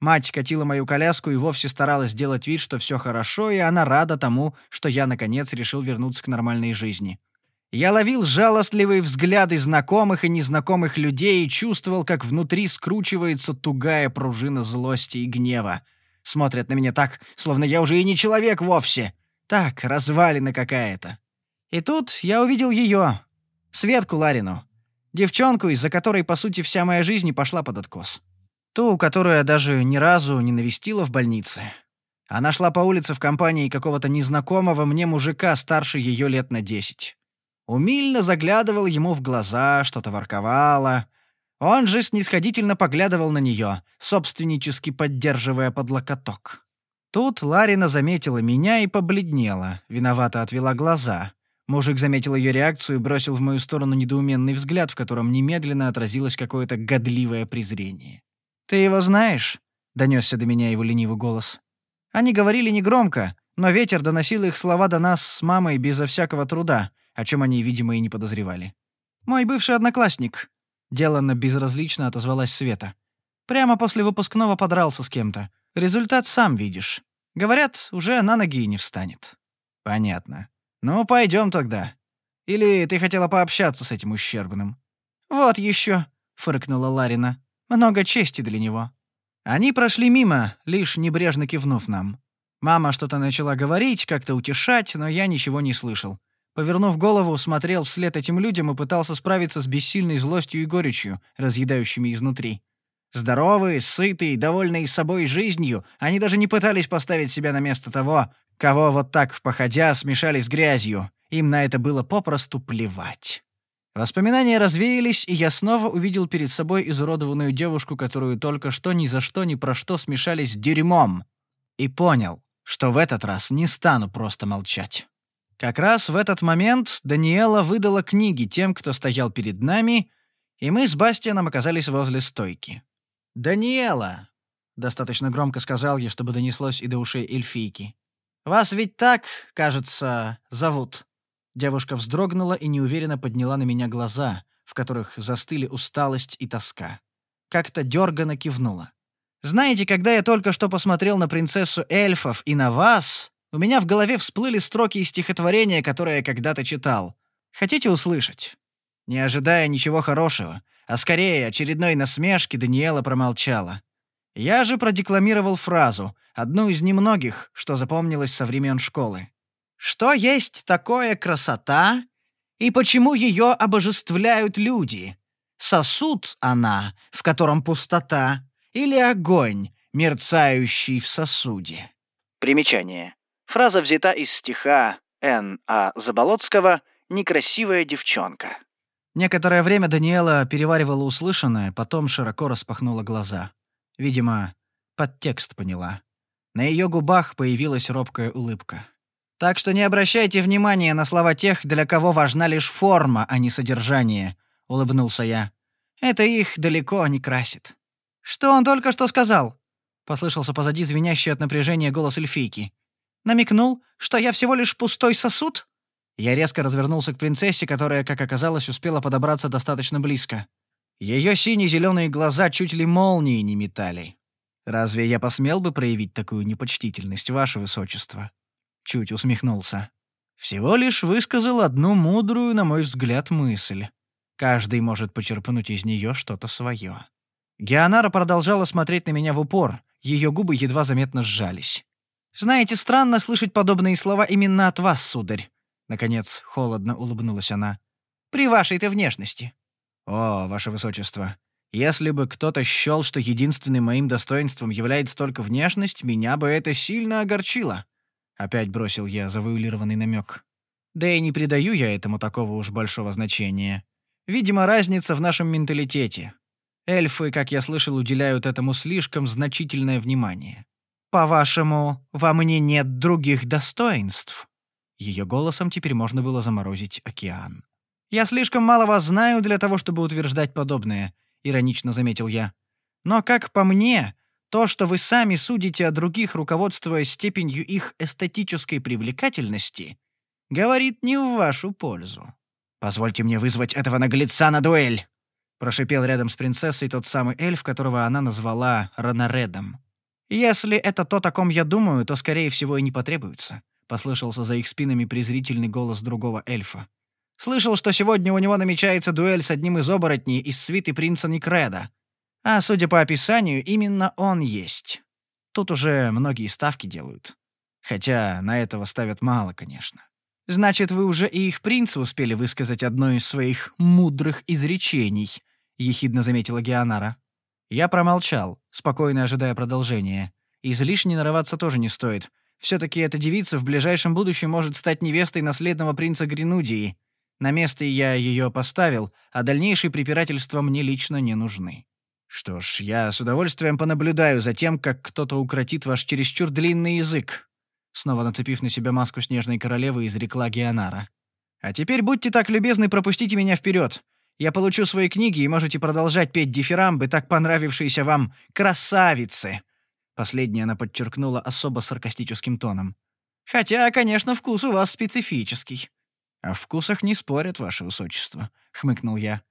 Мать катила мою коляску и вовсе старалась сделать вид, что все хорошо, и она рада тому, что я, наконец, решил вернуться к нормальной жизни. Я ловил жалостливые взгляды знакомых и незнакомых людей и чувствовал, как внутри скручивается тугая пружина злости и гнева. Смотрят на меня так, словно я уже и не человек вовсе. Так, развалина какая-то. И тут я увидел ее, Светку Ларину. Девчонку, из-за которой, по сути, вся моя жизнь пошла под откос. Ту, которую даже ни разу не навестила в больнице. Она шла по улице в компании какого-то незнакомого мне мужика старше ее лет на десять. Умильно заглядывал ему в глаза, что-то ворковало. Он же снисходительно поглядывал на нее, собственнически поддерживая под локоток. Тут Ларина заметила меня и побледнела, виновато отвела глаза. Мужик заметил ее реакцию и бросил в мою сторону недоуменный взгляд, в котором немедленно отразилось какое-то годливое презрение. «Ты его знаешь?» — донесся до меня его ленивый голос. Они говорили негромко, но ветер доносил их слова до нас с мамой безо всякого труда, о чем они, видимо, и не подозревали. «Мой бывший одноклассник», — деланно безразлично отозвалась Света. «Прямо после выпускного подрался с кем-то. Результат сам видишь. Говорят, уже на ноги не встанет». «Понятно. Ну, пойдем тогда. Или ты хотела пообщаться с этим ущербным?» «Вот еще», — фыркнула Ларина. «Много чести для него». Они прошли мимо, лишь небрежно кивнув нам. Мама что-то начала говорить, как-то утешать, но я ничего не слышал. Повернув голову, смотрел вслед этим людям и пытался справиться с бессильной злостью и горечью, разъедающими изнутри. Здоровые, сытые, довольные собой жизнью, они даже не пытались поставить себя на место того, кого вот так, походя, смешали с грязью. Им на это было попросту плевать. Воспоминания развеялись, и я снова увидел перед собой изуродованную девушку, которую только что ни за что ни про что смешались с дерьмом. И понял, что в этот раз не стану просто молчать. Как раз в этот момент Даниэла выдала книги тем, кто стоял перед нами, и мы с Бастианом оказались возле стойки. «Даниэла!» — достаточно громко сказал я, чтобы донеслось и до ушей эльфийки. «Вас ведь так, кажется, зовут». Девушка вздрогнула и неуверенно подняла на меня глаза, в которых застыли усталость и тоска. Как-то дёрганно кивнула. «Знаете, когда я только что посмотрел на принцессу эльфов и на вас, у меня в голове всплыли строки из стихотворения, которое я когда-то читал. Хотите услышать? Не ожидая ничего хорошего, а скорее очередной насмешки, Даниэла промолчала. Я же продекламировал фразу, одну из немногих, что запомнилось со времен школы. «Что есть такое красота, и почему ее обожествляют люди? Сосуд она, в котором пустота, или огонь, мерцающий в сосуде?» Примечание. Фраза взята из стиха Н. А. Заболоцкого «Некрасивая девчонка». Некоторое время Даниэла переваривала услышанное, потом широко распахнула глаза. Видимо, подтекст поняла. На ее губах появилась робкая улыбка. «Так что не обращайте внимания на слова тех, для кого важна лишь форма, а не содержание», — улыбнулся я. «Это их далеко не красит». «Что он только что сказал?» — послышался позади звенящий от напряжения голос эльфийки. «Намекнул, что я всего лишь пустой сосуд?» Я резко развернулся к принцессе, которая, как оказалось, успела подобраться достаточно близко. Ее сине-зеленые глаза чуть ли молнии не метали. «Разве я посмел бы проявить такую непочтительность, ваше высочество?» Чуть усмехнулся. «Всего лишь высказал одну мудрую, на мой взгляд, мысль. Каждый может почерпнуть из нее что-то свое». Геонара продолжала смотреть на меня в упор, ее губы едва заметно сжались. «Знаете, странно слышать подобные слова именно от вас, сударь», — наконец холодно улыбнулась она. «При вашей-то внешности». «О, ваше высочество, если бы кто-то счёл, что единственным моим достоинством является только внешность, меня бы это сильно огорчило». Опять бросил я завуалированный намек. Да и не придаю я этому такого уж большого значения. Видимо, разница в нашем менталитете. Эльфы, как я слышал, уделяют этому слишком значительное внимание. «По-вашему, во мне нет других достоинств?» Ее голосом теперь можно было заморозить океан. «Я слишком мало вас знаю для того, чтобы утверждать подобное», — иронично заметил я. «Но, как по мне, то, что вы сами судите о других, руководствуясь степенью их эстетической привлекательности, говорит не в вашу пользу». «Позвольте мне вызвать этого наглеца на дуэль!» — прошипел рядом с принцессой тот самый эльф, которого она назвала Ранаредом. «Если это то, о ком я думаю, то, скорее всего, и не потребуется», — послышался за их спинами презрительный голос другого эльфа. Слышал, что сегодня у него намечается дуэль с одним из оборотней из свиты принца Никреда. А судя по описанию, именно он есть. Тут уже многие ставки делают. Хотя на этого ставят мало, конечно. Значит, вы уже и их принцу успели высказать одно из своих мудрых изречений, ехидно заметила Геонара. Я промолчал, спокойно ожидая продолжения. Излишне нарываться тоже не стоит. все таки эта девица в ближайшем будущем может стать невестой наследного принца Гренудии, на место я ее поставил, а дальнейшие препирательства мне лично не нужны. Что ж, я с удовольствием понаблюдаю за тем, как кто-то укротит ваш чересчур длинный язык. Снова нацепив на себя маску снежной королевы, изрекла Геонара. А теперь будьте так любезны, пропустите меня вперед. Я получу свои книги, и можете продолжать петь дифирамбы, так понравившиеся вам красавицы. Последнее она подчеркнула особо саркастическим тоном. Хотя, конечно, вкус у вас специфический. «О вкусах не спорят, ваше высочество», — хмыкнул я.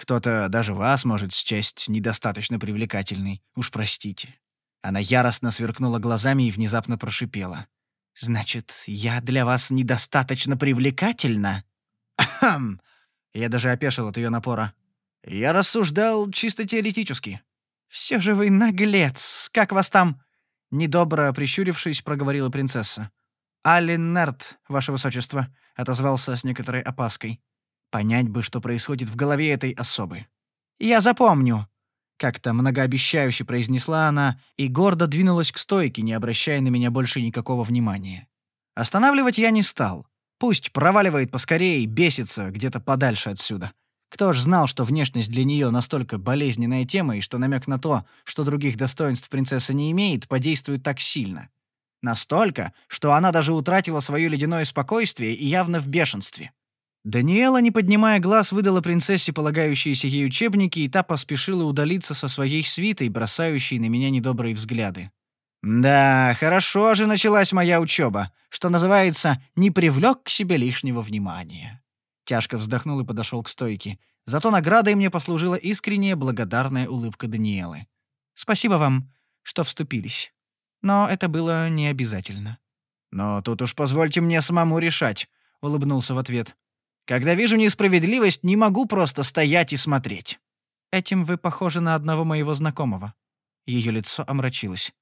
«Кто-то даже вас может счесть недостаточно привлекательной. Уж простите». Она яростно сверкнула глазами и внезапно прошипела. «Значит, я для вас недостаточно привлекательна?» «Ахам!» Я даже опешил от ее напора. «Я рассуждал чисто теоретически». «Все же вы наглец! Как вас там?» Недобро прищурившись, проговорила принцесса. «Аллен Нерт, ваше высочество отозвался с некоторой опаской. Понять бы, что происходит в голове этой особы. «Я запомню», — как-то многообещающе произнесла она и гордо двинулась к стойке, не обращая на меня больше никакого внимания. Останавливать я не стал. Пусть проваливает поскорее и бесится где-то подальше отсюда. Кто ж знал, что внешность для нее настолько болезненная тема, и что намек на то, что других достоинств принцесса не имеет, подействует так сильно. Настолько, что она даже утратила свое ледяное спокойствие и явно в бешенстве. Даниэла, не поднимая глаз, выдала принцессе полагающиеся ей учебники, и та поспешила удалиться со своей свитой, бросающей на меня недобрые взгляды. «Да, хорошо же началась моя учеба, что называется, не привлек к себе лишнего внимания». Тяжко вздохнул и подошел к стойке. Зато наградой мне послужила искренняя благодарная улыбка Даниэлы. «Спасибо вам, что вступились». Но это было не обязательно. «Но тут уж позвольте мне самому решать», — улыбнулся в ответ. «Когда вижу несправедливость, не могу просто стоять и смотреть». «Этим вы похожи на одного моего знакомого». Ее лицо омрачилось.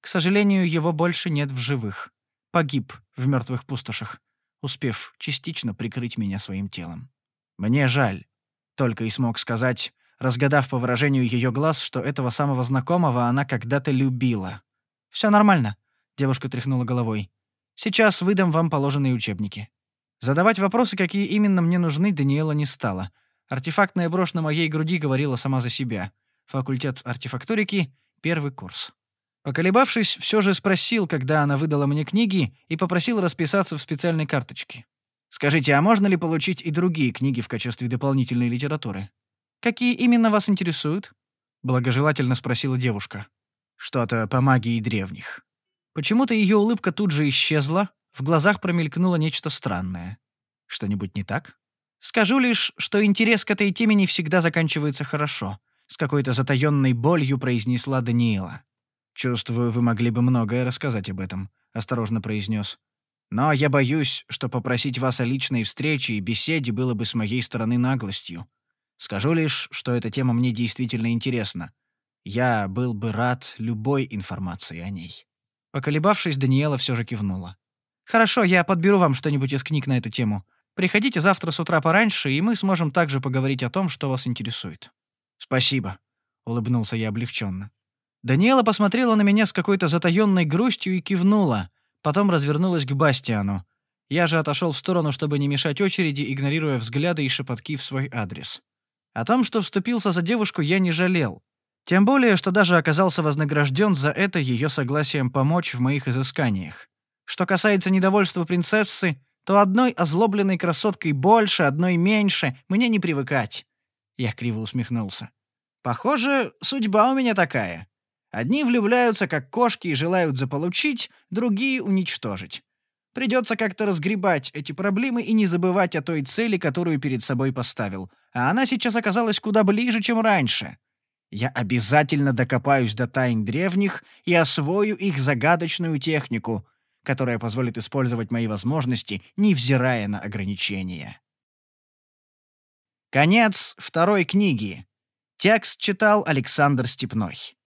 К сожалению, его больше нет в живых. Погиб в мертвых пустошах, успев частично прикрыть меня своим телом. Мне жаль. Только и смог сказать, разгадав по выражению ее глаз, что этого самого знакомого она когда-то любила. Все нормально», — девушка тряхнула головой. «Сейчас выдам вам положенные учебники». Задавать вопросы, какие именно мне нужны, Даниэла не стала. Артефактная брошь на моей груди говорила сама за себя. Факультет артефакторики, первый курс. Поколебавшись, все же спросил, когда она выдала мне книги, и попросил расписаться в специальной карточке. «Скажите, а можно ли получить и другие книги в качестве дополнительной литературы?» «Какие именно вас интересуют?» — благожелательно спросила девушка. «Что-то по магии древних». Почему-то ее улыбка тут же исчезла, в глазах промелькнуло нечто странное. Что-нибудь не так? Скажу лишь, что интерес к этой теме не всегда заканчивается хорошо. С какой-то затаённой болью произнесла Даниэла. «Чувствую, вы могли бы многое рассказать об этом», — осторожно произнес. «Но я боюсь, что попросить вас о личной встрече и беседе было бы с моей стороны наглостью. Скажу лишь, что эта тема мне действительно интересна. Я был бы рад любой информации о ней». Поколебавшись, Даниэла все же кивнула. «Хорошо, я подберу вам что-нибудь из книг на эту тему. Приходите завтра с утра пораньше, и мы сможем также поговорить о том, что вас интересует». «Спасибо», — улыбнулся я облегченно. Даниэла посмотрела на меня с какой-то затаённой грустью и кивнула, потом развернулась к Бастиану. Я же отошел в сторону, чтобы не мешать очереди, игнорируя взгляды и шепотки в свой адрес. О том, что вступился за девушку, я не жалел. Тем более, что даже оказался вознагражден за это ее согласием помочь в моих изысканиях. Что касается недовольства принцессы, то одной озлобленной красоткой больше, одной меньше, мне не привыкать. Я криво усмехнулся. Похоже, судьба у меня такая. Одни влюбляются как кошки и желают заполучить, другие — уничтожить. Придется как-то разгребать эти проблемы и не забывать о той цели, которую перед собой поставил. А она сейчас оказалась куда ближе, чем раньше. Я обязательно докопаюсь до тайн древних и освою их загадочную технику — которая позволит использовать мои возможности, невзирая на ограничения. Конец второй книги. Текст читал Александр Степной.